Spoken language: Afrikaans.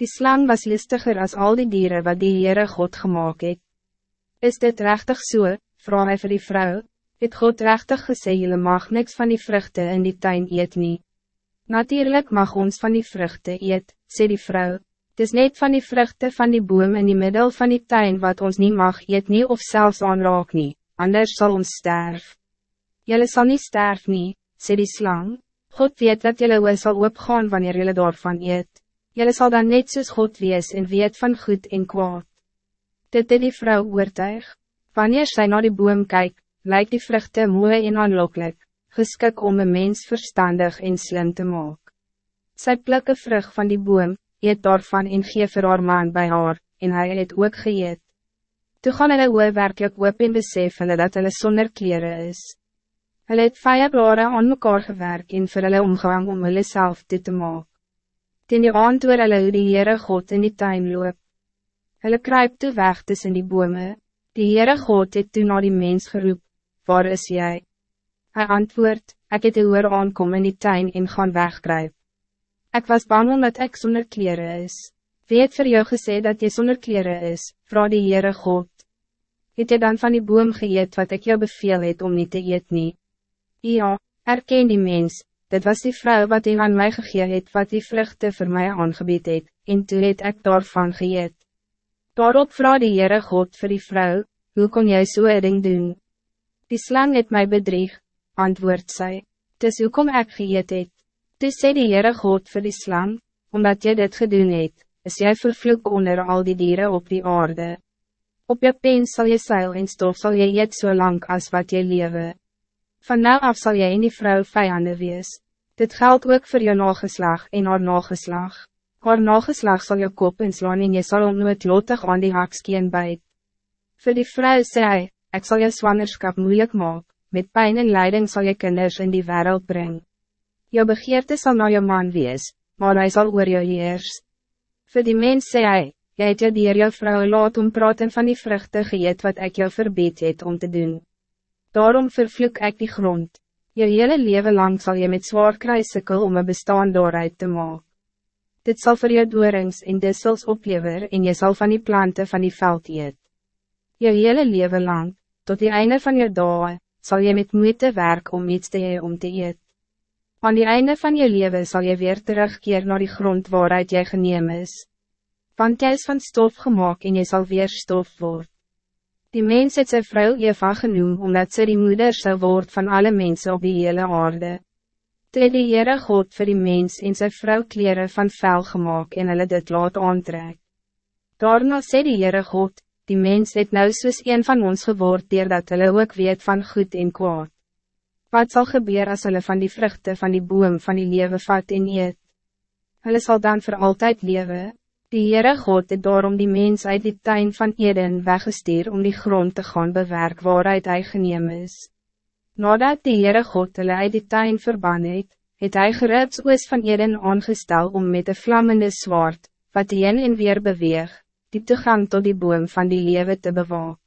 Die slang was listiger als al die dieren wat die Heere God gemaakt het. Is dit rechtig so, vraag hy vir die vrou, het God rechtig gesê, jylle mag niks van die vruchten in die tuin eet nie. Natuurlijk mag ons van die vruchten eet, sê die vrou. Het is net van die vruchten van die boom in die middel van die tuin wat ons niet mag eet nie of zelfs aanraak nie, anders zal ons sterf. Jylle sal nie sterf nie, sê die slang. God weet dat jylle oor sal opgaan wanneer jylle daarvan eet. Jylle sal dan net soos God wees en weet van goed en kwaad. Dit het die vrou oortuig. Wanneer sy naar die boom kyk, lijkt die vruchten mooi en aanlokkelijk, geskik om een mens verstandig en slim te maak. Sy plukke vrug van die boom, eet daarvan en gee vir haar man by haar, en hy het ook geëet. Toe gaan hulle oor werkelijk oop en besef hulle dat hulle sonder kleren is. Hulle het vijf blare aan mekaar gewerk en vir hulle omgang om hulle self toe te maak. Ten die aand oor hulle hoe die Heere God in die tuin loop. Hulle kruip toe weg tussen die bome. Die Heere God het toe na die mens geroep, waar is jij? Hij antwoord, ik het oor aankom in die tuin en gaan wegkruip. Ik was bang omdat ik zonder kleren is. Wie het voor jou gezegd dat je zonder kleren is, vrouw die Heere God? Het je dan van die boom geëet wat ik jou beveel het om niet te eet nie? Ja, erken die mens, dit was die vrouw wat hij aan mij gegeven het wat die vruchten voor mij aangebied het, en toe het ek daarvan geëet. Daarop vrouw die Heere God voor die vrouw, hoe kon jij zo so ding doen? Die slang het mij bedrieg, antwoord zij, dus hoe kom ik geëet het? Toe sê die Heere God vir die slang, omdat jy dit gedoen het, is jy vervloek onder al die dieren op die aarde. Op je pen zal je zeil en stof zal je eet so lang als wat je lewe. Van nou af zal jy in die vrou vijanden wees. Dit geldt ook voor je nageslag en haar nageslag. Haar nageslag zal je kop inslaan en je zal om nooit lotig aan die hakskeen bijt. Voor die vrou sê hy, ek sal jou zwangerskap moeilijk maak, met pijn en leiding zal je kinders in die wereld brengen. Jou begeerte zal naar jou man wees, maar hij zal oor jou heers. Voor die mens sê hy, jy het jou dier jou vrou laat om praten van die vruchten geëet wat ik jou verbied het om te doen. Daarom vervloek ik die grond. Je hele leven lang zal je met zwaar kruisikkel om een bestaan dooruit te maken. Dit zal voor jou doorings en dissels oplever en je zal van die planten van die veld eet. Je hele leven lang, tot die einde van je dagen, zal je met moeite werk om iets te hee om te eet. Aan die einde van je leven zal je weer terugkeer naar die grond waaruit jij geneem is. Want jy is van stof gemaakt en je zal weer stof worden. Die mens het sy vrou Eva genoem, omdat ze die moeder zou worden van alle mensen op die hele aarde. Toe die Heere God vir die mens en sy vrou kleren van vel gemaakt en hulle dit laat aantrek. Daarna sê die Heere God, die mens het nou soos een van ons geword, dat hulle ook weet van goed en kwaad. Wat zal gebeuren als hulle van die vruchten van die boom van die leven vat en eet? Hulle sal dan voor altijd leven. Die Heere God het daarom die mens uit die tuin van Eden weggestuur om die grond te gaan bewerk waaruit hy geneem is. Nadat die Heere God hulle uit die tuin verban het, het hy gerips oos van Eden aangestel om met een vlammende zwaard, wat heen en weer beweeg, die toegang tot die boom van die leven te bewaak.